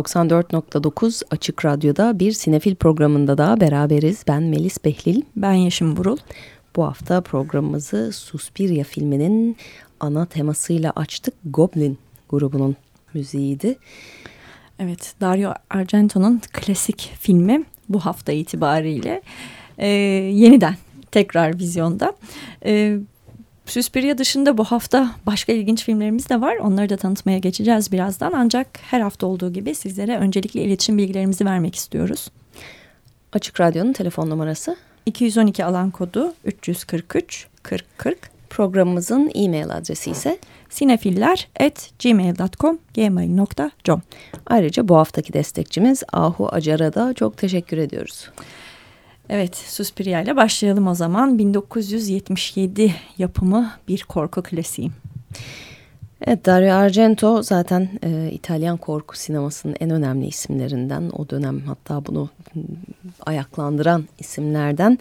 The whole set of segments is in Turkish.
Merhaba, 94.9 Açık Radyo'da bir sinefil programında da beraberiz. Ben Melis Behlil. Ben Yaşım Burul. Bu hafta programımızı Suspiria filminin ana temasıyla açtık. Goblin grubunun müziğiydi. Evet, Dario Argento'nun klasik filmi bu hafta itibariyle e, yeniden tekrar vizyonda. E, Suspiria dışında bu hafta başka ilginç filmlerimiz de var. Onları da tanıtmaya geçeceğiz birazdan. Ancak her hafta olduğu gibi sizlere öncelikle iletişim bilgilerimizi vermek istiyoruz. Açık Radyo'nun telefon numarası 212 alan kodu 343 40 40. Programımızın e-mail adresi ise sinefiller.gmail.com gmail.com Ayrıca bu haftaki destekçimiz Ahu Acar'a da çok teşekkür ediyoruz. Evet, Suspiria ile başlayalım o zaman. 1977 yapımı bir korku klasiği. Evet, Dario Argento zaten e, İtalyan korku sinemasının en önemli isimlerinden. O dönem hatta bunu ayaklandıran isimlerden.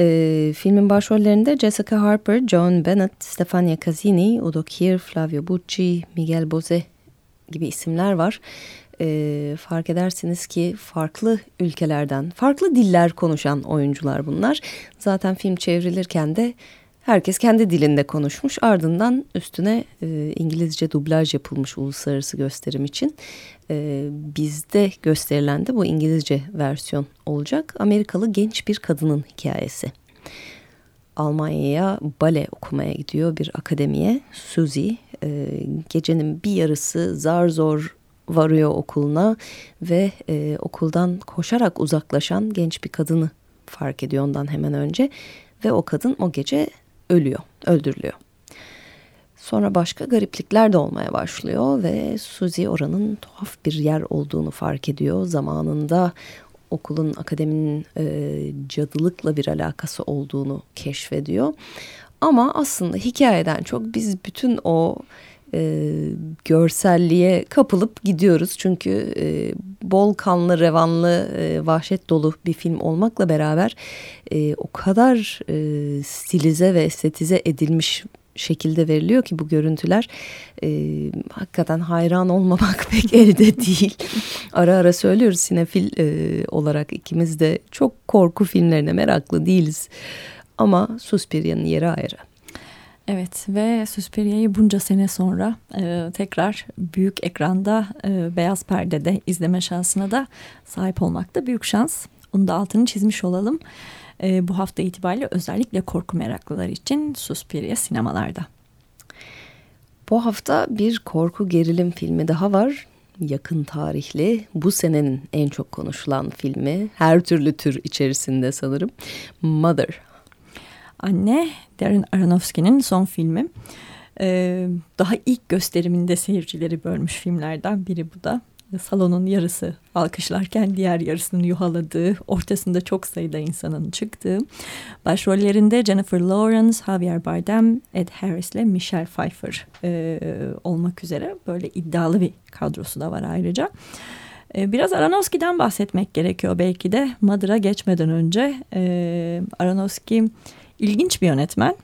E, filmin başrollerinde Jessica Harper, John Bennett, Stefania Casini, Udo Kier, Flavio Bucci, Miguel Bose gibi isimler var e, fark edersiniz ki farklı ülkelerden, farklı diller konuşan oyuncular bunlar. Zaten film çevrilirken de herkes kendi dilinde konuşmuş. Ardından üstüne e, İngilizce dublaj yapılmış uluslararası gösterim için. E, bizde gösterilen de bu İngilizce versiyon olacak. Amerikalı genç bir kadının hikayesi. Almanya'ya bale okumaya gidiyor bir akademiye. Suzy e, gecenin bir yarısı zar zor varıyor okuluna ve e, okuldan koşarak uzaklaşan genç bir kadını fark ediyor ondan hemen önce ve o kadın o gece ölüyor, öldürülüyor. Sonra başka gariplikler de olmaya başlıyor ve Suzy oranın tuhaf bir yer olduğunu fark ediyor. Zamanında okulun akademinin e, cadılıkla bir alakası olduğunu keşfediyor. Ama aslında hikayeden çok biz bütün o e, görselliğe kapılıp gidiyoruz. Çünkü e, bol kanlı, revanlı, e, vahşet dolu bir film olmakla beraber e, o kadar e, stilize ve estetize edilmiş şekilde veriliyor ki bu görüntüler e, hakikaten hayran olmamak pek elde değil. ara ara söylüyoruz sinefil e, olarak ikimiz de çok korku filmlerine meraklı değiliz. Ama Suspiria'nın yeri ayrı. Evet ve Suspiria'yı bunca sene sonra e, tekrar büyük ekranda e, beyaz perdede izleme şansına da sahip olmak da büyük şans. Onu da altını çizmiş olalım. E, bu hafta itibariyle özellikle korku meraklıları için Suspiria sinemalarda. Bu hafta bir korku gerilim filmi daha var. Yakın tarihli bu senenin en çok konuşulan filmi her türlü tür içerisinde sanırım Mother Anne Darren Aronofsky'nin son filmi. Ee, daha ilk gösteriminde seyircileri bölmüş filmlerden biri bu da. Salonun yarısı alkışlarken diğer yarısının yuhaladığı, ortasında çok sayıda insanın çıktığı. Başrollerinde Jennifer Lawrence, Javier Bardem, Ed Harris ile Michelle Pfeiffer e, olmak üzere böyle iddialı bir kadrosu da var ayrıca. E, biraz Aronofsky'den bahsetmek gerekiyor belki de. Mother'a geçmeden önce e, Aronofsky ilginç bir yönetmen.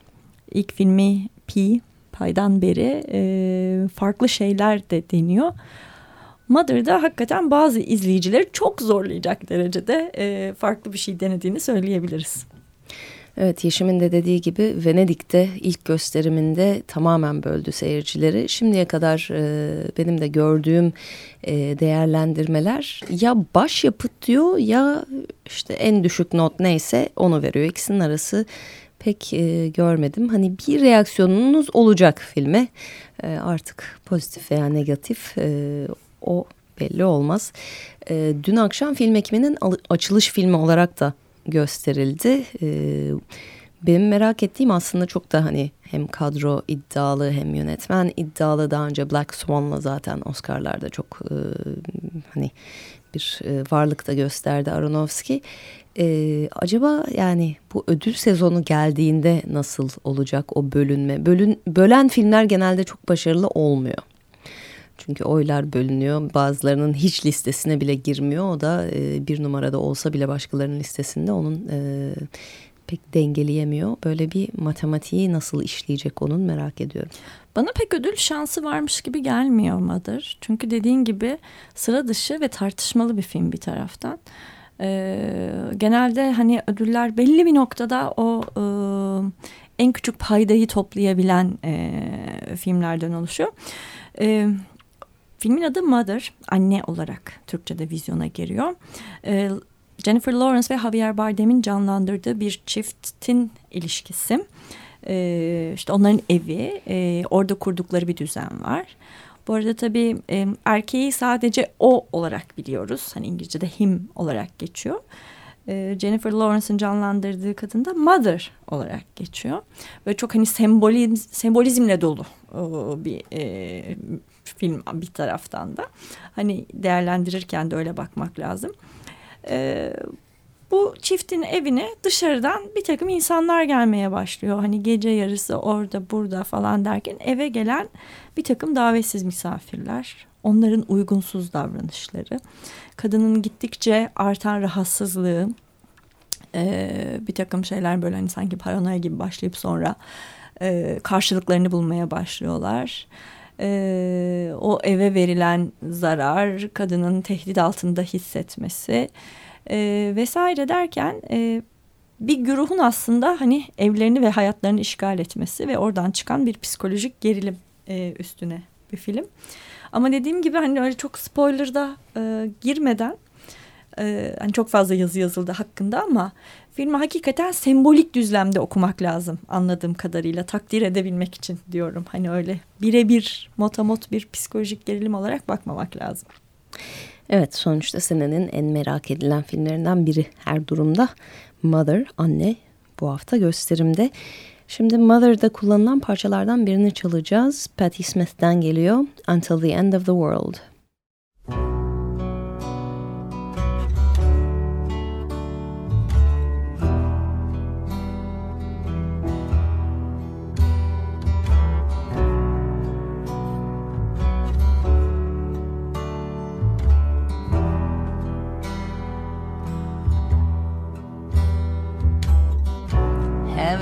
İlk filmi Pi, Pay'dan beri e, farklı şeyler de deniyor. Mother'da hakikaten bazı izleyicileri çok zorlayacak derecede e, farklı bir şey denediğini söyleyebiliriz. Evet Yeşim'in de dediği gibi Venedik'te ilk gösteriminde tamamen böldü seyircileri. Şimdiye kadar e, benim de gördüğüm e, değerlendirmeler ya başyapıt diyor ya işte en düşük not neyse onu veriyor. İkisinin arası pek e, görmedim. Hani bir reaksiyonunuz olacak filme. E, artık pozitif veya negatif e, o belli olmaz. E, dün akşam film ekiminin açılış filmi olarak da gösterildi. E, benim merak ettiğim aslında çok da hani hem kadro iddialı hem yönetmen iddialı. Daha önce Black Swan'la zaten Oscar'larda çok e, hani bir e, varlık da gösterdi Aronofsky. Ee, acaba yani bu ödül sezonu geldiğinde nasıl olacak o bölünme? Bölün, bölen filmler genelde çok başarılı olmuyor. Çünkü oylar bölünüyor. Bazılarının hiç listesine bile girmiyor. O da e, bir numarada olsa bile başkalarının listesinde onun e, pek dengeleyemiyor. Böyle bir matematiği nasıl işleyecek onun merak ediyorum. Bana pek ödül şansı varmış gibi gelmiyor Mother. Çünkü dediğin gibi sıra dışı ve tartışmalı bir film bir taraftan. Ee, genelde hani ödüller belli bir noktada o e, en küçük paydayı toplayabilen e, filmlerden oluşuyor. E, filmin adı Mother, anne olarak Türkçe'de vizyona giriyor. E, Jennifer Lawrence ve Javier Bardem'in canlandırdığı bir çiftin ilişkisi. E, işte onların evi, e, orada kurdukları bir düzen var. Bu arada tabii e, erkeği sadece o olarak biliyoruz. Hani İngilizce'de him olarak geçiyor. E, Jennifer Lawrence'ın canlandırdığı kadın da mother olarak geçiyor. Ve çok hani semboliz, sembolizmle dolu o, bir e, film bir taraftan da. Hani değerlendirirken de öyle bakmak lazım. E, bu çiftin evine dışarıdan bir takım insanlar gelmeye başlıyor. Hani gece yarısı orada burada falan derken eve gelen bir takım davetsiz misafirler. Onların uygunsuz davranışları. Kadının gittikçe artan rahatsızlığı. E, bir takım şeyler böyle hani sanki paranoya gibi başlayıp sonra e, karşılıklarını bulmaya başlıyorlar. E, o eve verilen zarar, kadının tehdit altında hissetmesi e, vesaire derken e, bir güruhun aslında hani evlerini ve hayatlarını işgal etmesi ve oradan çıkan bir psikolojik gerilim e, üstüne bir film. Ama dediğim gibi hani öyle çok spoiler'da e, girmeden e, hani çok fazla yazı yazıldı hakkında ama filmi hakikaten sembolik düzlemde okumak lazım anladığım kadarıyla takdir edebilmek için diyorum. Hani öyle birebir motamot bir psikolojik gerilim olarak bakmamak lazım. Evet sonuçta senenin en merak edilen filmlerinden biri her durumda. Mother, anne bu hafta gösterimde. Şimdi Mother'da kullanılan parçalardan birini çalacağız. Patti Smith'ten geliyor. Until the End of the World.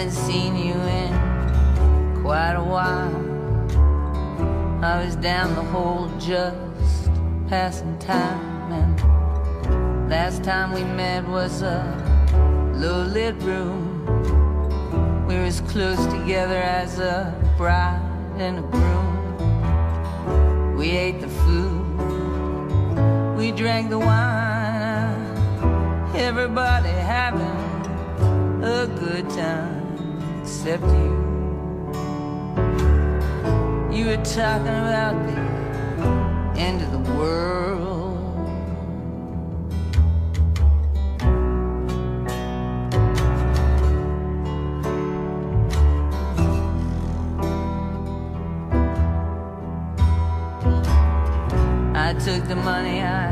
Haven't seen you in quite a while. I was down the hall just passing time, and last time we met was a low lit room. We were as close together as a bride and a groom. We ate the food, we drank the wine. Everybody having a good time except you. You were talking about the end of the world. I took the money, I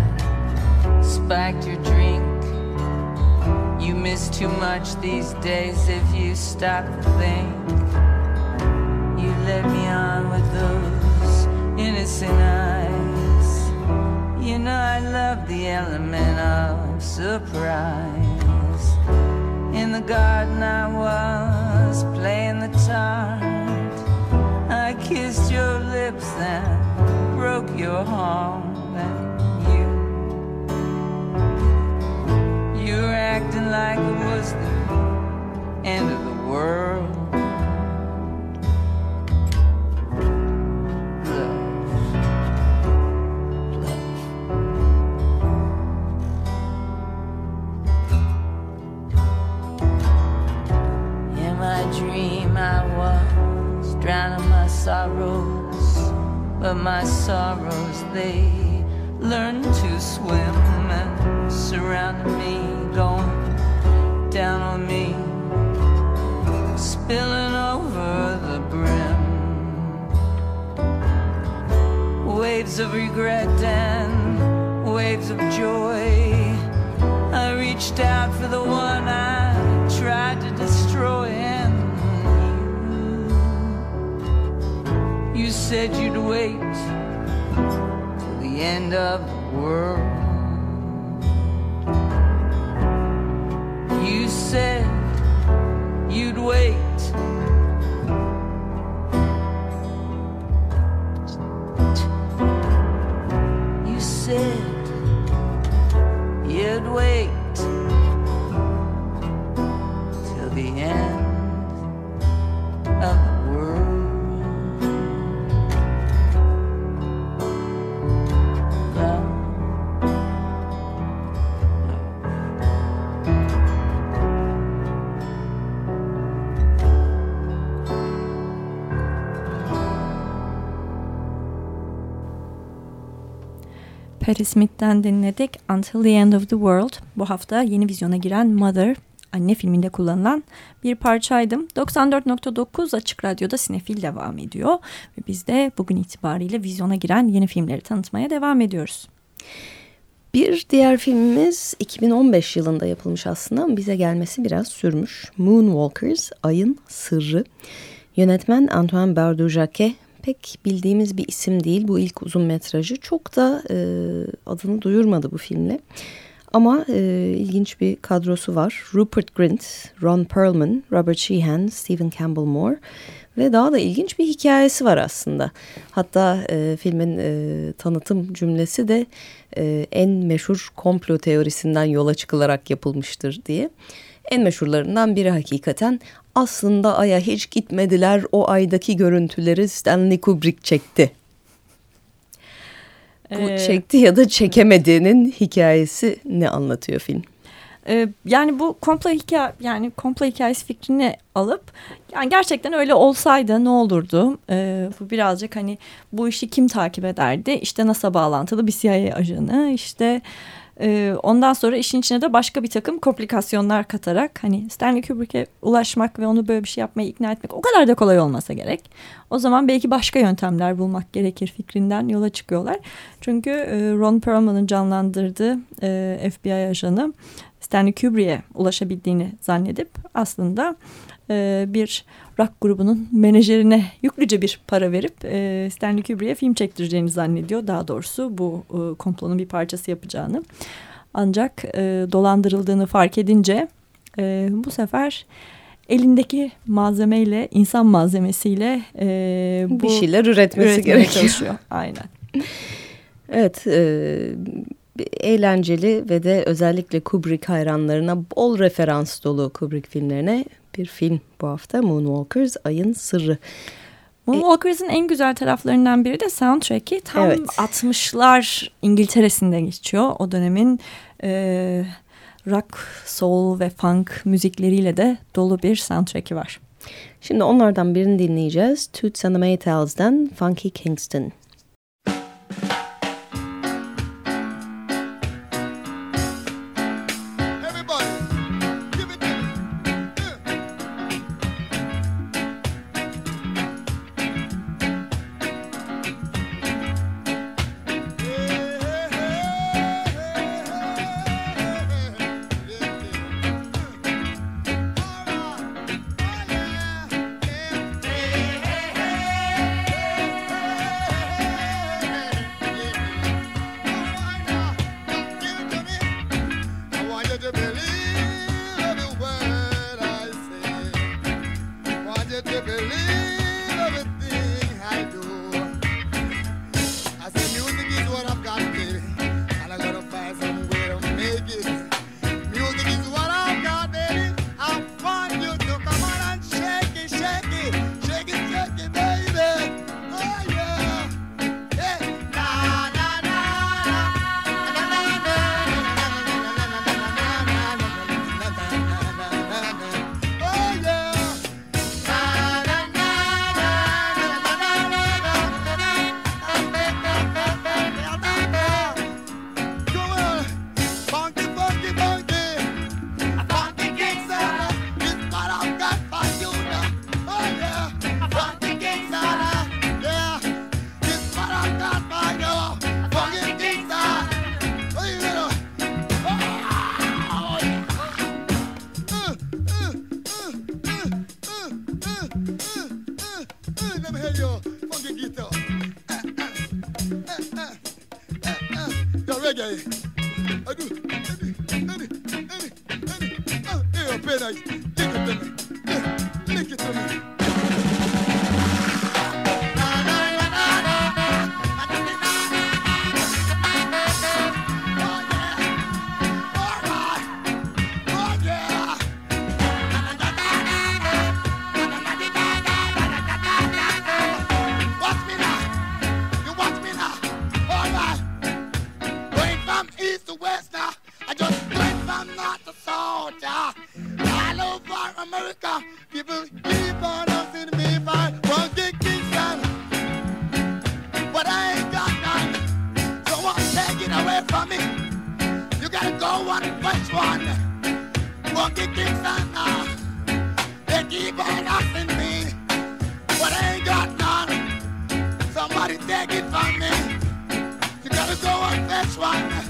spiked your drink. Miss too much these days if you stop to think. You led me on with those innocent eyes. You know I love the element of surprise. In the garden I was playing the tart. I kissed your lips and broke your heart. Like it was the Patti Smith'ten dinledik Until the End of the World. Bu hafta yeni vizyona giren Mother, anne filminde kullanılan bir parçaydım. 94.9 Açık Radyo'da Sinefil devam ediyor. Ve biz de bugün itibariyle vizyona giren yeni filmleri tanıtmaya devam ediyoruz. Bir diğer filmimiz 2015 yılında yapılmış aslında bize gelmesi biraz sürmüş. Moonwalkers, Ayın Sırrı. Yönetmen Antoine Berdujacquet pek bildiğimiz bir isim değil. Bu ilk uzun metrajı çok da e, adını duyurmadı bu filmle. Ama e, ilginç bir kadrosu var. Rupert Grint, Ron Perlman, Robert Sheehan, Stephen Campbell Moore ve daha da ilginç bir hikayesi var aslında. Hatta e, filmin e, tanıtım cümlesi de e, en meşhur komplo teorisinden yola çıkılarak yapılmıştır diye. En meşhurlarından biri hakikaten aslında Ay'a hiç gitmediler o aydaki görüntüleri Stanley Kubrick çekti. Bu ee, çekti ya da çekemediğinin hikayesi ne anlatıyor film? Ee, yani bu komplo hikaye yani komplo hikayesi fikrini alıp yani gerçekten öyle olsaydı ne olurdu? Ee, bu birazcık hani bu işi kim takip ederdi? İşte NASA bağlantılı bir CIA ajanı işte ee, ondan sonra işin içine de başka bir takım komplikasyonlar katarak hani Stanley Kubrick'e ulaşmak ve onu böyle bir şey yapmaya ikna etmek o kadar da kolay olmasa gerek. O zaman belki başka yöntemler bulmak gerekir fikrinden yola çıkıyorlar. Çünkü e, Ron Perlman'ın canlandırdığı e, FBI ajanı Stanley Kubrick'e ulaşabildiğini zannedip aslında e, bir rock grubunun menajerine yüklüce bir para verip e, Stanley Kubrick'e film çektireceğini zannediyor. Daha doğrusu bu e, komplonun bir parçası yapacağını. Ancak e, dolandırıldığını fark edince e, bu sefer elindeki malzemeyle, insan malzemesiyle e, bu bir şeyler üretmesi gerekiyor. çalışıyor. Aynen. evet, e, eğlenceli ve de özellikle Kubrick hayranlarına bol referans dolu Kubrick filmlerine bir film bu hafta Moonwalkers Ayın Sırrı. Moonwalkers'ın en güzel taraflarından biri de soundtrack'i tam evet. 60'lar İngiltere'sinde geçiyor. O dönemin e, rock, soul ve funk müzikleriyle de dolu bir soundtrack'i var. Şimdi onlardan birini dinleyeceğiz. Toots and the Maytals*'dan Funky Kingston. Jamaica. People keep on asking me if I want the Kingston. But I ain't got none. So what take it away from me? You gotta go one first one. Want the Kingston now. They keep on asking me. But I ain't got none. Somebody take it from me. You gotta go one first one.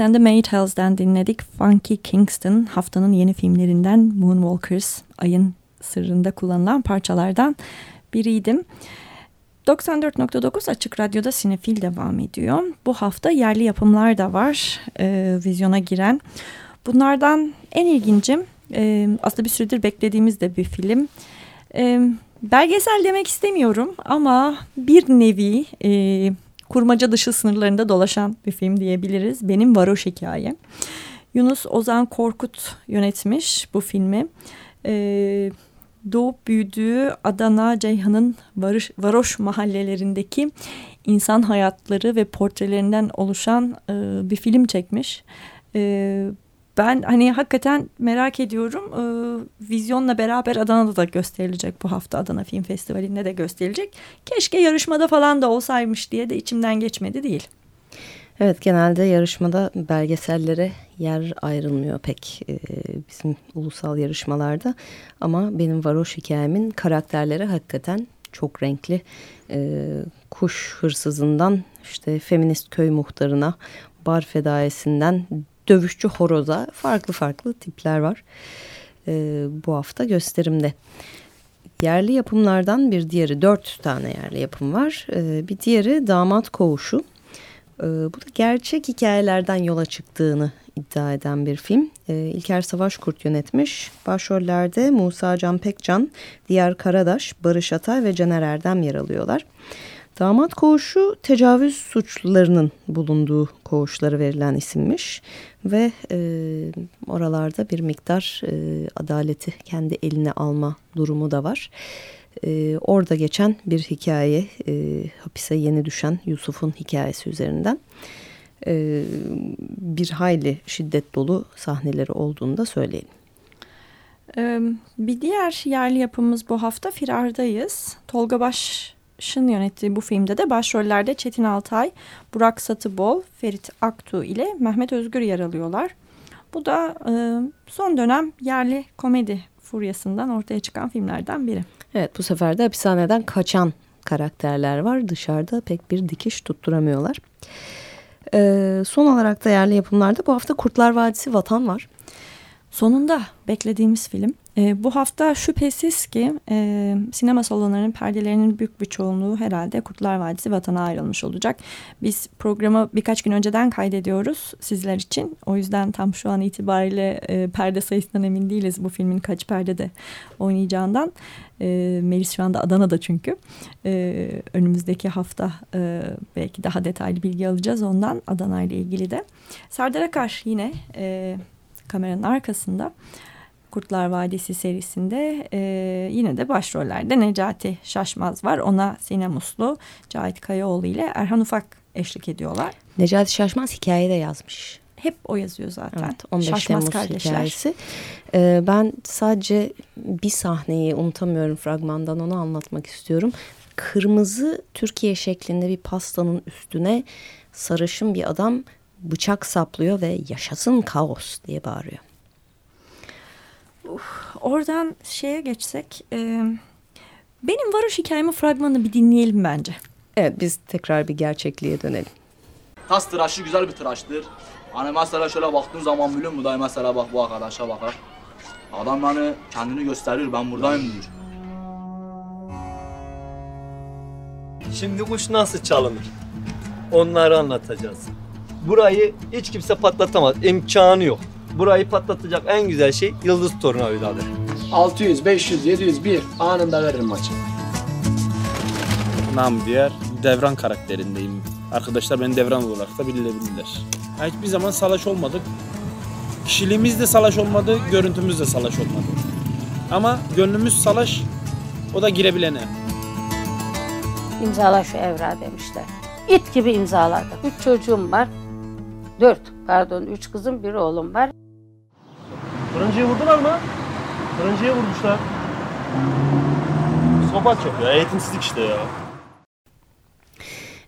And the Maytels'den dinledik. Funky Kingston haftanın yeni filmlerinden Moonwalkers ayın sırrında kullanılan parçalardan biriydim. 94.9 Açık Radyo'da Sinefil devam ediyor. Bu hafta yerli yapımlar da var e, vizyona giren. Bunlardan en ilgincim e, aslında bir süredir beklediğimiz de bir film. E, belgesel demek istemiyorum ama bir nevi e, kurmaca dışı sınırlarında dolaşan bir film diyebiliriz. Benim Varoş Hikayem. Yunus Ozan Korkut yönetmiş bu filmi. Ee, doğup büyüdüğü Adana Ceyhan'ın Varış, varoş mahallelerindeki insan hayatları ve portrelerinden oluşan e, bir film çekmiş. E, ben hani hakikaten merak ediyorum. E, vizyonla beraber Adana'da da gösterilecek bu hafta Adana Film Festivali'nde de gösterilecek. Keşke yarışmada falan da olsaymış diye de içimden geçmedi değil. Evet genelde yarışmada belgesellere yer ayrılmıyor pek e, bizim ulusal yarışmalarda. Ama benim varoş hikayemin karakterleri hakikaten çok renkli. E, kuş hırsızından işte feminist köy muhtarına, bar fedaisinden dövüşçü horoza farklı farklı tipler var. E, bu hafta gösterimde. Yerli yapımlardan bir diğeri dört tane yerli yapım var. E, bir diğeri Damat Koğuşu. Ee, bu da gerçek hikayelerden yola çıktığını iddia eden bir film. Ee, İlker Savaşkurt yönetmiş. Başrollerde Musa Can Pekcan, Diyar Karadaş, Barış Atay ve Caner Erdem yer alıyorlar. Damat koğuşu tecavüz suçlularının bulunduğu koğuşlara verilen isimmiş. Ve e, oralarda bir miktar e, adaleti kendi eline alma durumu da var. Ee, orada geçen bir hikaye e, hapise yeni düşen Yusuf'un hikayesi üzerinden e, bir hayli şiddet dolu sahneleri olduğunu da söyleyelim. Bir diğer yerli yapımız bu hafta Firar'dayız. Tolga Baş'ın yönettiği bu filmde de başrollerde Çetin Altay, Burak Satıbol, Ferit Aktu ile Mehmet Özgür yer alıyorlar. Bu da e, son dönem yerli komedi furyasından ortaya çıkan filmlerden biri. Evet bu sefer de hapishaneden kaçan karakterler var. Dışarıda pek bir dikiş tutturamıyorlar. Ee, son olarak da yerli yapımlarda bu hafta Kurtlar Vadisi Vatan var. Sonunda beklediğimiz film. E, bu hafta şüphesiz ki e, sinema salonlarının perdelerinin büyük bir çoğunluğu herhalde Kurtlar Vadisi vatana ayrılmış olacak. Biz programı birkaç gün önceden kaydediyoruz sizler için. O yüzden tam şu an itibariyle e, perde sayısından emin değiliz bu filmin kaç perdede oynayacağından. E, Melis şu anda Adana'da çünkü. E, önümüzdeki hafta e, belki daha detaylı bilgi alacağız ondan Adana ile ilgili de. Serdar Akar yine... E, kameranın arkasında. Kurtlar Vadisi serisinde e, yine de başrollerde Necati Şaşmaz var. Ona Sinem Uslu, Cahit Kayaoğlu ile Erhan Ufak eşlik ediyorlar. Necati Şaşmaz hikaye de yazmış. Hep o yazıyor zaten. Evet, 15 Şaşmaz Temmuz kardeşler. hikayesi. Ee, ben sadece bir sahneyi unutamıyorum fragmandan onu anlatmak istiyorum. Kırmızı Türkiye şeklinde bir pastanın üstüne sarışın bir adam bıçak saplıyor ve yaşasın kaos diye bağırıyor. Oradan şeye geçsek... E, benim varoş hikayemi fragmanını bir dinleyelim bence. Evet biz tekrar bir gerçekliğe dönelim. Tas tıraşı güzel bir tıraştır. Hani mesela şöyle baktığın zaman biliyor musun mesela bak bu arkadaşa bakar. Adam hani kendini gösterir ben buradayım diyor. Şimdi kuş nasıl çalınır? Onları anlatacağız. Burayı hiç kimse patlatamaz. İmkanı yok. Burayı patlatacak en güzel şey Yıldız Tornavidadır. 600, 500, 700, 1 anında veririm maçı. Nam diğer Devran karakterindeyim. Arkadaşlar beni Devran olarak da bilebilirler. Ha, Hiçbir zaman salaş olmadık. Kişiliğimiz de salaş olmadı, görüntümüz de salaş olmadı. Ama gönlümüz salaş, o da girebilene. İmzala şu evrağı demişler. İt gibi imzaladım. Üç çocuğum var. Dört pardon üç kızım bir oğlum var. Fırıncıyı vurdular mı? Fırıncıya vurmuşlar. Sopa çok ya, eğitimsizlik işte ya.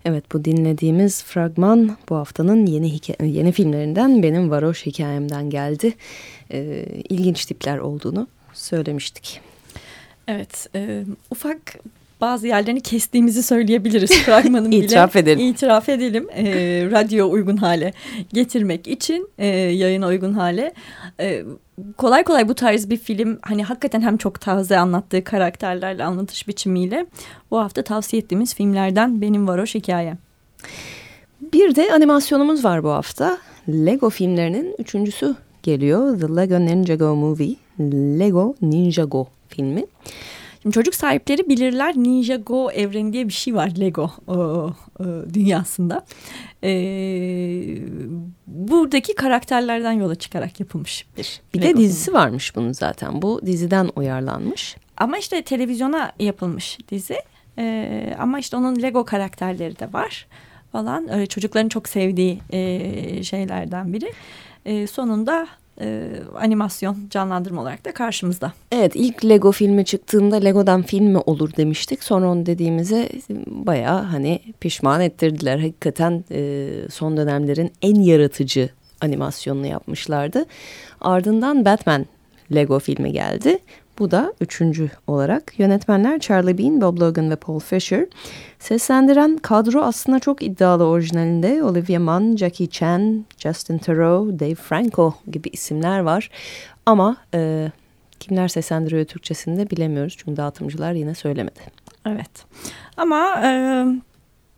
Evet bu dinlediğimiz fragman bu haftanın yeni hikaye, yeni filmlerinden benim varoş hikayemden geldi. Ee, ilginç tipler olduğunu söylemiştik. Evet, e, ufak bazı yerlerini kestiğimizi söyleyebiliriz fragmanın bile. İtiraf edelim. İtiraf edelim. E, radyo uygun hale getirmek için, e, yayına uygun hale. E, kolay kolay bu tarz bir film hani hakikaten hem çok taze anlattığı karakterlerle anlatış biçimiyle bu hafta tavsiye ettiğimiz filmlerden Benim Varoş Hikayem. Bir de animasyonumuz var bu hafta. Lego filmlerinin üçüncüsü geliyor. The Lego Ninjago Movie. Lego Ninjago filmi. Şimdi çocuk sahipleri bilirler Ninjago evreni diye bir şey var Lego o, o, dünyasında. Ee, buradaki karakterlerden yola çıkarak yapılmış bir Bir Lego de dizisi varmış bunun zaten. Bu diziden uyarlanmış. Ama işte televizyona yapılmış dizi. Ee, ama işte onun Lego karakterleri de var falan. Öyle çocukların çok sevdiği e, şeylerden biri. E, sonunda e, animasyon canlandırma olarak da karşımızda. Evet ilk Lego filmi çıktığında Lego'dan film olur demiştik. Sonra onu dediğimize bayağı hani pişman ettirdiler. Hakikaten e, son dönemlerin en yaratıcı animasyonunu yapmışlardı. Ardından Batman Lego filmi geldi. Bu da üçüncü olarak. Yönetmenler Charlie Bean, Bob Logan ve Paul Fisher. Seslendiren kadro aslında çok iddialı orijinalinde. Olivia Munn, Jackie Chan, Justin Theroux, Dave Franco gibi isimler var. Ama e, kimler seslendiriyor Türkçesinde bilemiyoruz. Çünkü dağıtımcılar yine söylemedi. Evet. Ama e,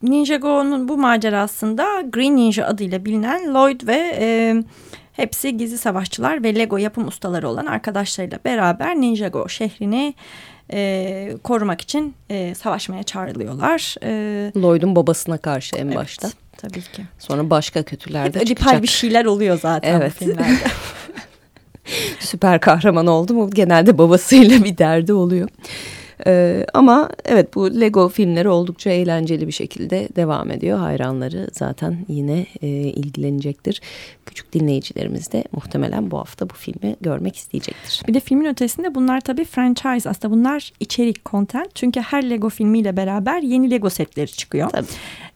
Ninjago'nun bu macerasında Green Ninja adıyla bilinen Lloyd ve e, hepsi gizli savaşçılar ve Lego yapım ustaları olan arkadaşlarıyla beraber Ninjago şehrini e, korumak için e, savaşmaya çağrılıyorlar. E, Lloyd'un babasına karşı en evet, başta. Tabii ki. Sonra başka kötüler Hep de çıkacak. bir şeyler oluyor zaten Evet. bu filmlerde. Süper kahraman oldu mu genelde babasıyla bir derdi oluyor. Ee, ama evet bu Lego filmleri oldukça eğlenceli bir şekilde devam ediyor. Hayranları zaten yine e, ilgilenecektir. Küçük dinleyicilerimiz de muhtemelen bu hafta bu filmi görmek isteyecektir. Bir de filmin ötesinde bunlar tabii franchise aslında bunlar içerik, content. Çünkü her Lego filmiyle beraber yeni Lego setleri çıkıyor. Tabii.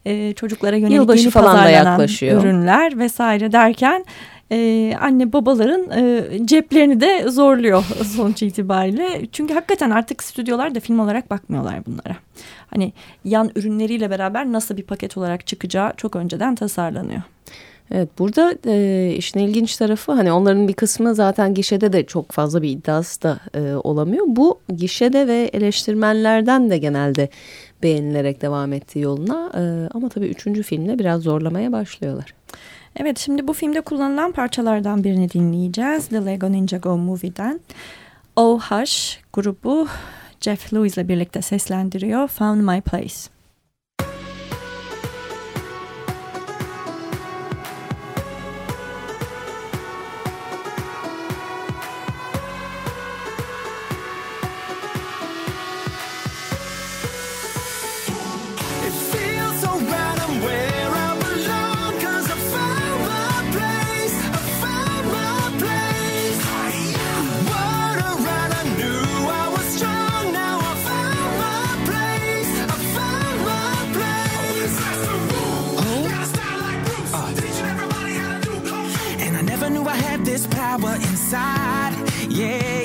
Ee, çocuklara yönelik Yılbaşı yeni falan da yaklaşıyor. ürünler vesaire derken e, anne babaların e, ceplerini de zorluyor sonuç itibariyle. Çünkü hakikaten artık stüdyolar da film olarak bakmıyorlar bunlara. Hani yan ürünleriyle beraber nasıl bir paket olarak çıkacağı çok önceden tasarlanıyor. Evet burada e, işin ilginç tarafı hani onların bir kısmı zaten gişede de çok fazla bir iddiası da e, olamıyor. Bu gişede ve eleştirmenlerden de genelde beğenilerek devam ettiği yoluna e, ama tabii üçüncü filmde biraz zorlamaya başlıyorlar. Evet şimdi bu filmde kullanılan parçalardan birini dinleyeceğiz. The Lego Ninjago Movie'den. Oh Hush grubu Jeff Lewis ile birlikte seslendiriyor Found My Place. Power inside. Yeah,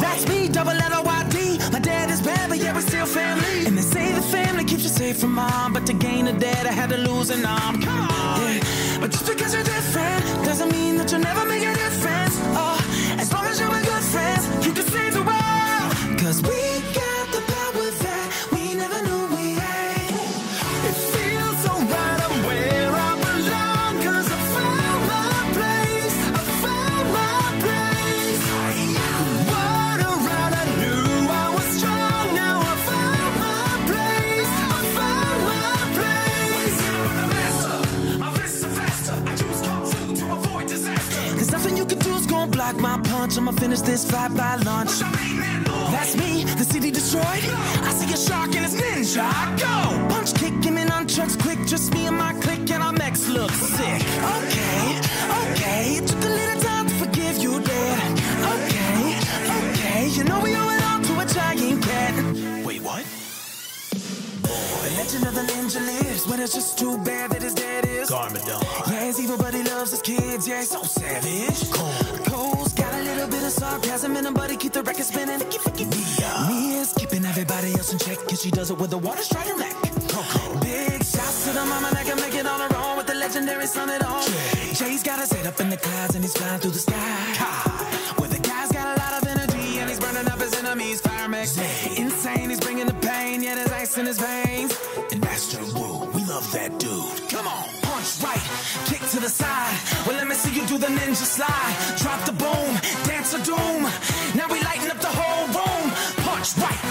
that's me, double L O Y D. My dad is bad, but yeah, we're still family. And they say the family keeps you safe from harm, but to gain a dad, I had to lose an arm. Come on, yeah. But just because you're different doesn't mean that you'll never make a difference. Oh, as long as you're good friends, you can save I'ma finish this fight by lunch. That's me, the city destroyed. I see a shark and it's ninja. I go! Punch kick him in on trucks quick. Just me and my clique and our mechs look sick. Okay, okay. It took a little time to forgive you, Dad. Okay, okay. You know we owe it all to a giant cat. Wait, what? The legend of the ninja lives, but it's just too bad that his dad is Garmadon. Yeah, he's evil, but he loves his kids. Yeah, he's so savage. Cold. Cole's got a of sarcasm him, but keep the record spinning. Mia. Uh, Mia's keeping everybody else in check, cause she does it with the water strider neck. Coco. Big shouts to the mama that can make it on her own with the legendary son at all. Jay. Jay's got his head up in the clouds and he's flying through the sky. Kai. Where the guy's got a lot of energy and he's burning up his enemies. Fire mech. Insane, he's bringing the pain, yet there's ice in his veins. And Master Wu, we love that dude. Come on, punch right, kick to the side. Well, let me see you do the ninja slide. Drop the boom, a doom. Now we lighten up the whole room. Punch right,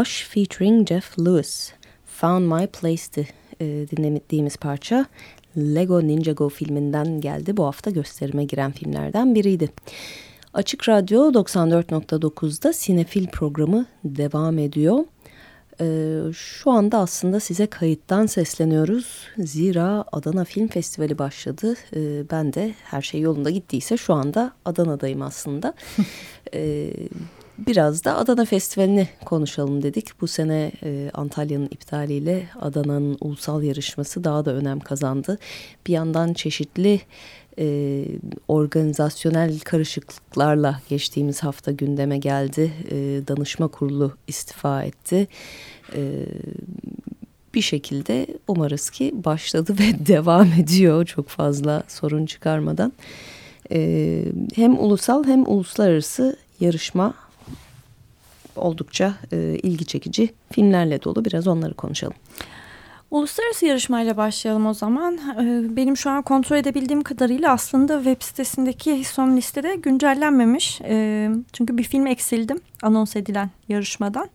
Hush featuring Jeff Lewis. Found My Place'ti e, dinlediğimiz parça. Lego Ninjago filminden geldi. Bu hafta gösterime giren filmlerden biriydi. Açık Radyo 94.9'da Sinefil programı devam ediyor. Ee, şu anda aslında size kayıttan sesleniyoruz. Zira Adana Film Festivali başladı. Ee, ben de her şey yolunda gittiyse şu anda Adana'dayım aslında. Ee, biraz da Adana Festivali'ni konuşalım dedik. Bu sene e, Antalya'nın iptaliyle Adana'nın ulusal yarışması daha da önem kazandı. Bir yandan çeşitli e, organizasyonel karışıklıklarla geçtiğimiz hafta gündeme geldi. E, danışma kurulu istifa etti. E, bir şekilde umarız ki başladı ve devam ediyor çok fazla sorun çıkarmadan. E, hem ulusal hem uluslararası yarışma oldukça e, ilgi çekici filmlerle dolu. Biraz onları konuşalım. Uluslararası yarışmayla başlayalım o zaman. Ee, Benim şu an kontrol edebildiğim kadarıyla aslında web sitesindeki son listede güncellenmemiş. Ee, Çünkü bir film eksildim anons edilen yarışmadan.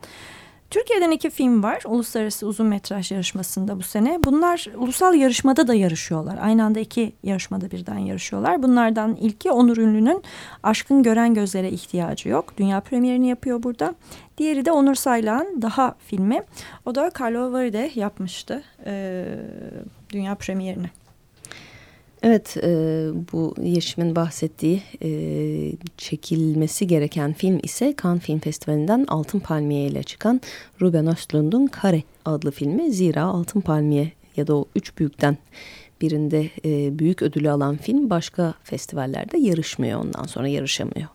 Türkiye'den iki film var uluslararası uzun metraj yarışmasında bu sene. Bunlar ulusal yarışmada da yarışıyorlar. Aynı anda iki yarışmada birden yarışıyorlar. Bunlardan ilki Onur Ünlü'nün Aşkın Gören Gözlere ihtiyacı yok. Dünya premierini yapıyor burada. Diğeri de Onur Saylan Daha filmi. O da Carlo Verde yapmıştı e, dünya premierini. Evet e, bu Yeşim'in bahsettiği e, çekilmesi gereken film ise Cannes Film Festivali'nden Altın Palmiye ile çıkan Ruben Östlund'un Kare adlı filmi. Zira Altın Palmiye ya da o üç büyükten birinde e, büyük ödülü alan film başka festivallerde yarışmıyor ondan sonra yarışamıyor.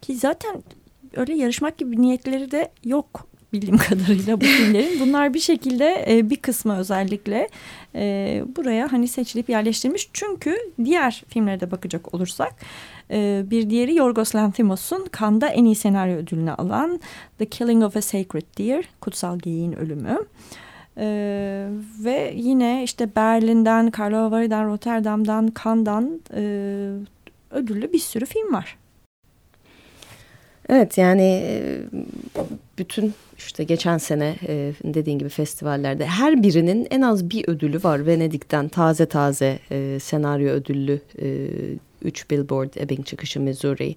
Ki zaten öyle yarışmak gibi niyetleri de yok bildiğim kadarıyla bu filmlerin. Bunlar bir şekilde e, bir kısmı özellikle e, buraya hani seçilip yerleştirilmiş. Çünkü diğer filmlere de bakacak olursak e, bir diğeri Yorgos Lanthimos'un Cannes'da en iyi senaryo ödülünü alan The Killing of a Sacred Deer, Kutsal Geyiğin Ölümü. Ee, ve yine işte Berlin'den, Karlovar'dan, Rotterdam'dan, Cannes'dan e, ödüllü bir sürü film var. Evet yani bütün işte geçen sene dediğin gibi festivallerde her birinin en az bir ödülü var. Venedik'ten taze taze senaryo ödüllü 3 Billboard Ebbing çıkışı Missouri.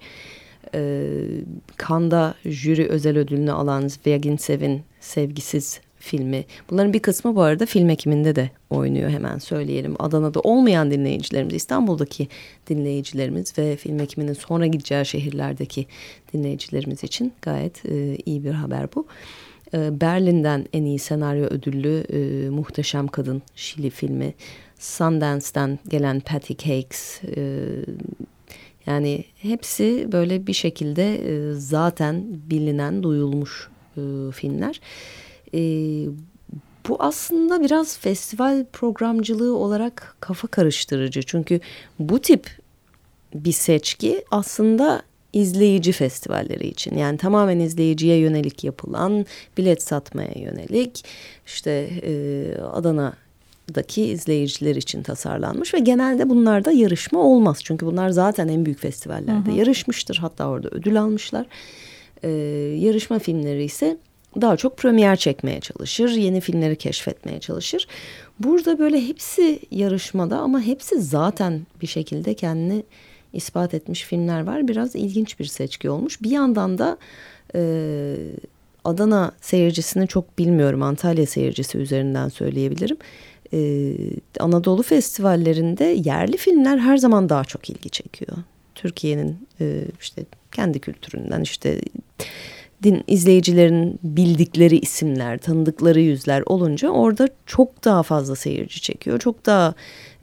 Cannes'da jüri özel ödülünü alan Zviagintsev'in Sevgisiz filmi. Bunların bir kısmı bu arada film ekiminde de oynuyor hemen söyleyelim. Adana'da olmayan dinleyicilerimiz, İstanbul'daki dinleyicilerimiz ve film ekiminin sonra gideceği şehirlerdeki dinleyicilerimiz için gayet e, iyi bir haber bu. E, Berlin'den en iyi senaryo ödüllü e, Muhteşem Kadın Şili filmi. Sundance'den gelen Patty Cakes. E, yani hepsi böyle bir şekilde e, zaten bilinen, duyulmuş e, filmler. E, bu aslında biraz festival programcılığı olarak kafa karıştırıcı. Çünkü bu tip bir seçki aslında izleyici festivalleri için. Yani tamamen izleyiciye yönelik yapılan, bilet satmaya yönelik, işte e, Adana'daki izleyiciler için tasarlanmış ve genelde bunlarda yarışma olmaz. Çünkü bunlar zaten en büyük festivallerde Hı hı. yarışmıştır. Hatta orada ödül almışlar. E, yarışma filmleri ise daha çok premier çekmeye çalışır, yeni filmleri keşfetmeye çalışır. Burada böyle hepsi yarışmada ama hepsi zaten bir şekilde kendini ispat etmiş filmler var. Biraz ilginç bir seçki olmuş. Bir yandan da e, Adana seyircisini çok bilmiyorum. Antalya seyircisi üzerinden söyleyebilirim. E, Anadolu festivallerinde yerli filmler her zaman daha çok ilgi çekiyor. Türkiye'nin e, işte kendi kültüründen işte din izleyicilerin bildikleri isimler, tanıdıkları yüzler olunca orada çok daha fazla seyirci çekiyor. Çok daha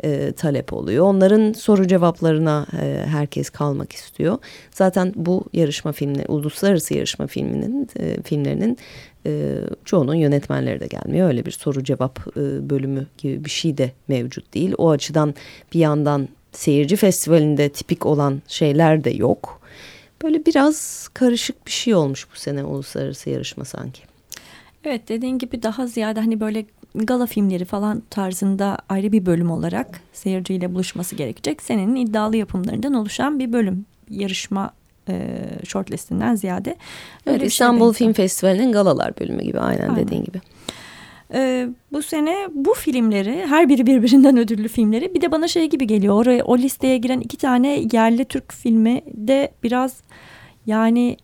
e, talep oluyor. Onların soru cevaplarına e, herkes kalmak istiyor. Zaten bu yarışma filmi, uluslararası yarışma filminin e, filmlerinin e, çoğunun yönetmenleri de gelmiyor. Öyle bir soru cevap e, bölümü gibi bir şey de mevcut değil. O açıdan bir yandan seyirci festivalinde tipik olan şeyler de yok. Böyle biraz karışık bir şey olmuş bu sene uluslararası yarışma sanki. Evet dediğin gibi daha ziyade hani böyle gala filmleri falan tarzında ayrı bir bölüm olarak seyirciyle buluşması gerekecek. Senenin iddialı yapımlarından oluşan bir bölüm yarışma e, shortlistinden ziyade. Evet, Öyle bir İstanbul şeye Film. Festivali'nin galalar bölümü gibi aynen, Aynen. dediğin gibi. Ee, bu sene bu filmleri her biri birbirinden ödüllü filmleri bir de bana şey gibi geliyor. Oraya o listeye giren iki tane yerli Türk filmi de biraz yani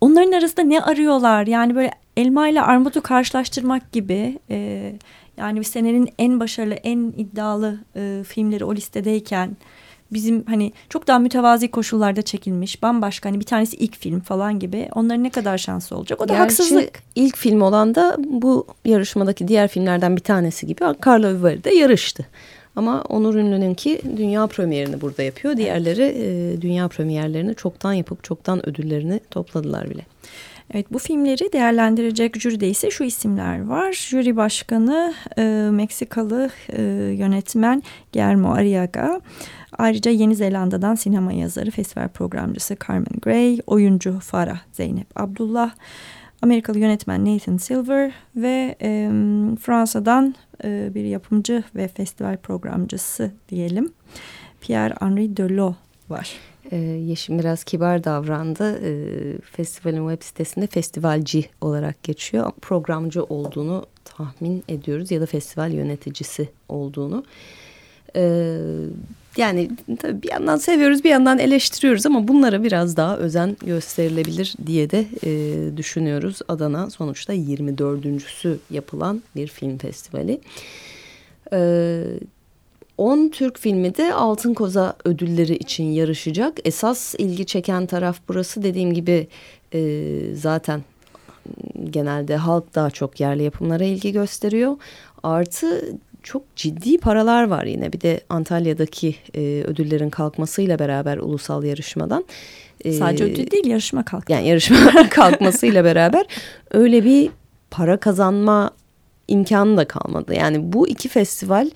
onların arasında ne arıyorlar? Yani böyle elma ile armudu karşılaştırmak gibi Ee, yani senenin en başarılı en iddialı e, filmleri o listedeyken bizim hani çok daha mütevazi koşullarda çekilmiş bambaşka hani bir tanesi ilk film falan gibi onların ne kadar şansı olacak o da Gerçi haksızlık. ilk film olan da bu yarışmadaki diğer filmlerden bir tanesi gibi Carlo Vivari yarıştı. Ama Onur Ünlü'nünki dünya premierini burada yapıyor. Diğerleri e, dünya premierlerini çoktan yapıp çoktan ödüllerini topladılar bile. Evet bu filmleri değerlendirecek jüride ise şu isimler var. Jüri başkanı e, Meksikalı e, yönetmen Guillermo Arriaga. Ayrıca Yeni Zelanda'dan sinema yazarı, festival programcısı Carmen Gray, oyuncu Farah Zeynep Abdullah, Amerikalı yönetmen Nathan Silver ve e, Fransa'dan e, bir yapımcı ve festival programcısı diyelim Pierre-Henri Delot var. Ee, Yeşim biraz kibar davrandı. Ee, festivalin web sitesinde festivalci olarak geçiyor. Programcı olduğunu tahmin ediyoruz ya da festival yöneticisi olduğunu. Ee, yani tabii bir yandan seviyoruz bir yandan eleştiriyoruz ama bunlara biraz daha özen gösterilebilir diye de e, düşünüyoruz. Adana sonuçta 24.sü yapılan bir film festivali. Ee, 10 Türk filmi de Altın Koza ödülleri için yarışacak. Esas ilgi çeken taraf burası dediğim gibi e, zaten genelde halk daha çok yerli yapımlara ilgi gösteriyor. Artı çok ciddi paralar var yine. Bir de Antalya'daki e, ödüllerin kalkmasıyla beraber ulusal yarışmadan. e, Sadece ödül değil yarışma kalktı. Yani yarışma kalkmasıyla beraber öyle bir para kazanma imkanı da kalmadı. Yani bu iki festival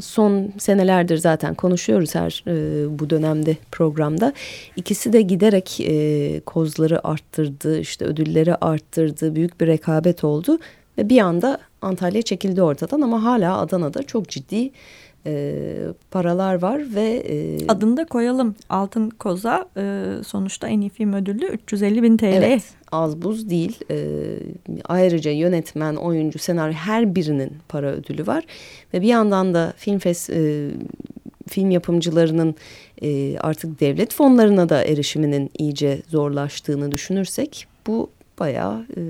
son senelerdir zaten konuşuyoruz her e, bu dönemde programda. İkisi de giderek e, kozları arttırdı, işte ödülleri arttırdı, büyük bir rekabet oldu ve bir anda Antalya çekildi ortadan ama hala Adana'da çok ciddi e, paralar var ve e, Adını da koyalım. Altın Koza e, sonuçta en iyi film ödüllü 350 bin TL. Evet, az buz değil. Ee, ayrıca yönetmen, oyuncu, senaryo her birinin para ödülü var. Ve bir yandan da film fes e, film yapımcılarının e, artık devlet fonlarına da erişiminin iyice zorlaştığını düşünürsek bu bayağı e,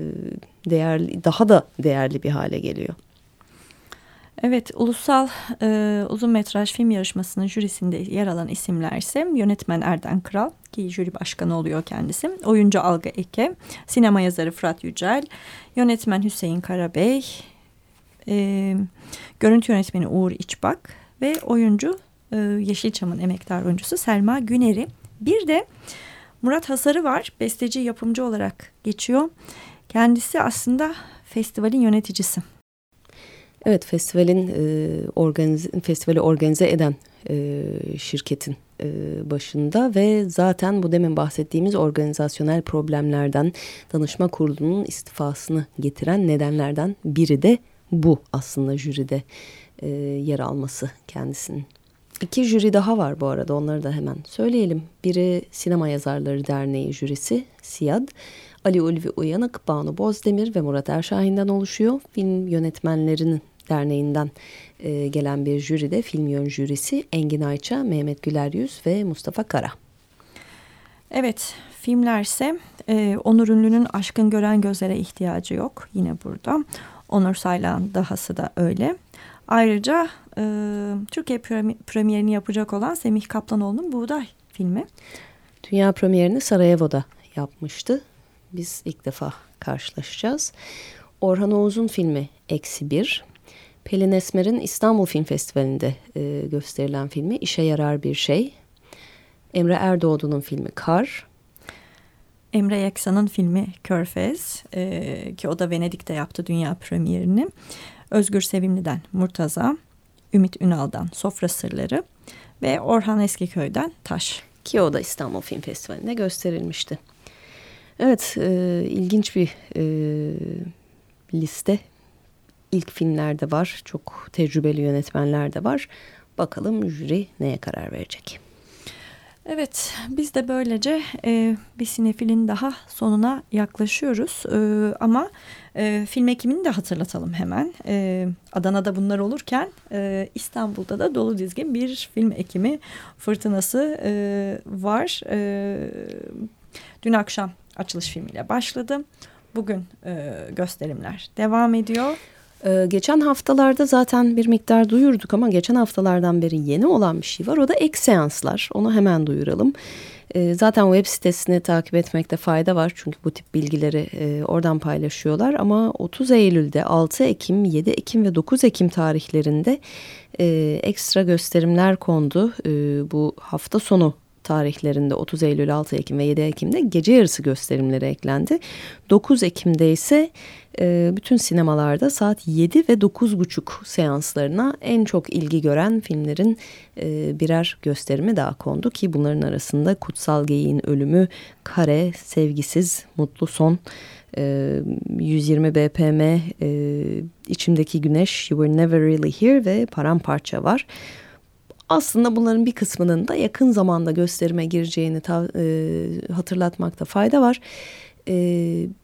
değerli, daha da değerli bir hale geliyor. Evet, ulusal e, uzun metraj film yarışmasının jürisinde yer alan isimler ise yönetmen Erden Kral ki jüri başkanı oluyor kendisi. Oyuncu Alga Eke, sinema yazarı Fırat Yücel, yönetmen Hüseyin Karabey, e, görüntü yönetmeni Uğur İçbak ve oyuncu e, Yeşilçam'ın emektar oyuncusu Selma Güner'i. Bir de Murat Hasarı var, besteci yapımcı olarak geçiyor. Kendisi aslında festivalin yöneticisi. Evet festivalin e, organize, festivali organize eden e, şirketin e, başında ve zaten bu demin bahsettiğimiz organizasyonel problemlerden danışma kurulunun istifasını getiren nedenlerden biri de bu aslında jüride e, yer alması kendisinin. İki jüri daha var bu arada onları da hemen söyleyelim. Biri Sinema Yazarları Derneği jürisi SİAD. Ali Ulvi Uyanık, Banu Bozdemir ve Murat Erşahin'den oluşuyor. Film yönetmenlerinin derneğinden e, gelen bir jüride film yön jürisi Engin Ayça, Mehmet Güler Yüz ve Mustafa Kara. Evet, filmlerse e, Onur Ünlü'nün Aşkın Gören Gözlere ihtiyacı yok. Yine burada. Onur Saylan dahası da öyle. Ayrıca e, Türkiye premi- premierini yapacak olan Semih Kaplanoğlu'nun Buğday filmi. Dünya premierini Sarajevo'da yapmıştı. Biz ilk defa karşılaşacağız. Orhan Oğuz'un filmi Eksi Bir. Pelin Esmer'in İstanbul Film Festivali'nde e, gösterilen filmi İşe Yarar Bir Şey. Emre Erdoğdu'nun filmi Kar. Emre Yaksan'ın filmi Körfez e, ki o da Venedik'te yaptı dünya premierini. Özgür Sevimli'den Murtaza, Ümit Ünal'dan Sofra Sırları ve Orhan Eskiköy'den Taş. Ki o da İstanbul Film Festivali'nde gösterilmişti. Evet, e, ilginç bir e, liste. İlk filmlerde var, çok tecrübeli yönetmenler de var. Bakalım jüri neye karar verecek? Evet, biz de böylece e, bir sinefilin daha sonuna yaklaşıyoruz. E, ama e, film ekimini de hatırlatalım hemen. E, Adana'da bunlar olurken e, İstanbul'da da dolu dizgin bir film ekimi fırtınası e, var. E, dün akşam açılış filmiyle başladı. Bugün e, gösterimler devam ediyor. Ee, geçen haftalarda zaten bir miktar duyurduk ama geçen haftalardan beri yeni olan bir şey var. O da ek seanslar. Onu hemen duyuralım. Ee, zaten web sitesini takip etmekte fayda var. Çünkü bu tip bilgileri e, oradan paylaşıyorlar. Ama 30 Eylül'de 6 Ekim, 7 Ekim ve 9 Ekim tarihlerinde e, ekstra gösterimler kondu. E, bu hafta sonu tarihlerinde 30 Eylül, 6 Ekim ve 7 Ekim'de gece yarısı gösterimleri eklendi. 9 Ekim'de ise e, bütün sinemalarda saat 7 ve 9.30 seanslarına en çok ilgi gören filmlerin e, birer gösterimi daha kondu ki bunların arasında Kutsal Geyiğin Ölümü, Kare, Sevgisiz, Mutlu Son, e, 120 BPM, e, İçimdeki Güneş, You Were Never Really Here ve Paramparça var. aslında bunların bir kısmının da yakın zamanda gösterime gireceğini e, hatırlatmakta fayda var. E,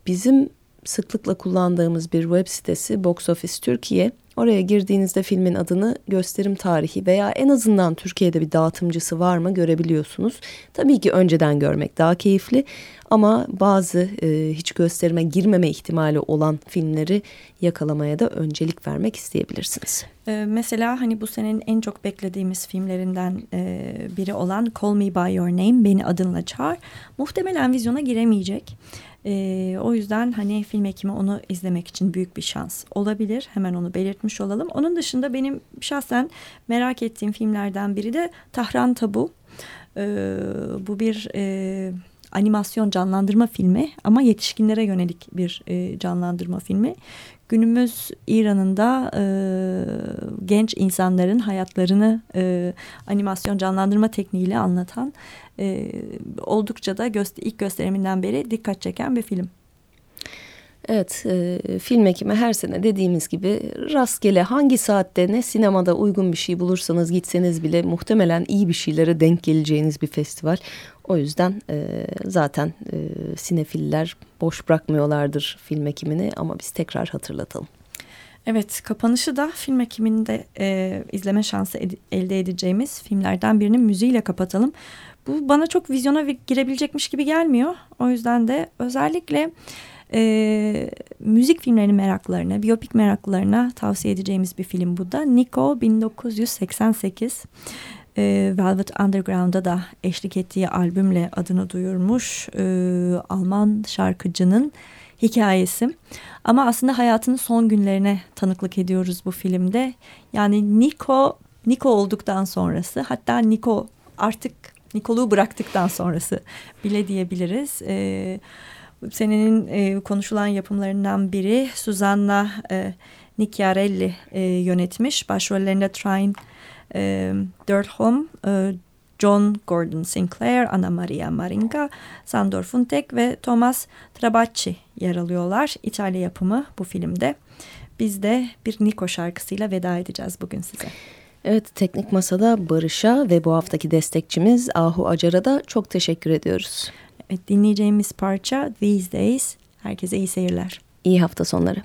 bizim sıklıkla kullandığımız bir web sitesi Box Office Türkiye. Oraya girdiğinizde filmin adını gösterim tarihi veya en azından Türkiye'de bir dağıtımcısı var mı görebiliyorsunuz. Tabii ki önceden görmek daha keyifli ama bazı e, hiç gösterime girmeme ihtimali olan filmleri yakalamaya da öncelik vermek isteyebilirsiniz. Ee, mesela hani bu senenin en çok beklediğimiz filmlerinden e, biri olan Call Me By Your Name, Beni Adınla Çağır. Muhtemelen vizyona giremeyecek. Ee, o yüzden hani film ekimi onu izlemek için büyük bir şans olabilir. Hemen onu belirtmiş olalım. Onun dışında benim şahsen merak ettiğim filmlerden biri de Tahran Tabu. Ee, bu bir e, animasyon canlandırma filmi ama yetişkinlere yönelik bir e, canlandırma filmi. Günümüz İran'ın da e, genç insanların hayatlarını e, animasyon canlandırma tekniğiyle anlatan e, oldukça da göster ilk gösteriminden beri dikkat çeken bir film. Evet, e, film ekimi her sene dediğimiz gibi rastgele hangi saatte ne sinemada uygun bir şey bulursanız gitseniz bile muhtemelen iyi bir şeylere denk geleceğiniz bir festival. O yüzden e, zaten e, sinefiller boş bırakmıyorlardır film ekimini ama biz tekrar hatırlatalım. Evet, kapanışı da film ekiminde e, izleme şansı ed- elde edeceğimiz filmlerden birinin müziğiyle kapatalım. Bu bana çok vizyona vi- girebilecekmiş gibi gelmiyor. O yüzden de özellikle e, müzik filmlerinin meraklarına, biyopik meraklarına tavsiye edeceğimiz bir film bu da. Nico 1988. E, Velvet Underground'a da eşlik ettiği albümle adını duyurmuş e, Alman şarkıcının hikayesi. Ama aslında hayatının son günlerine tanıklık ediyoruz bu filmde. Yani Nico, Nico olduktan sonrası hatta Nico artık Nikoluğu bıraktıktan sonrası bile diyebiliriz. Ee, senenin e, konuşulan yapımlarından biri Susanna e, Nicchiarelli e, yönetmiş. Başrollerinde Trine e, Dirtholm, e, John Gordon Sinclair, Anna Maria Maringa, Sandor Funtek ve Thomas Trabacci yer alıyorlar. İtalya yapımı bu filmde. Biz de bir Nico şarkısıyla veda edeceğiz bugün size. Evet, Teknik Masa'da Barış'a ve bu haftaki destekçimiz Ahu Acar'a da çok teşekkür ediyoruz. Evet, dinleyeceğimiz parça These Days. Herkese iyi seyirler. İyi hafta sonları.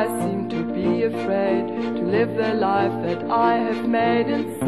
I seem to be afraid to live the life that I have made. In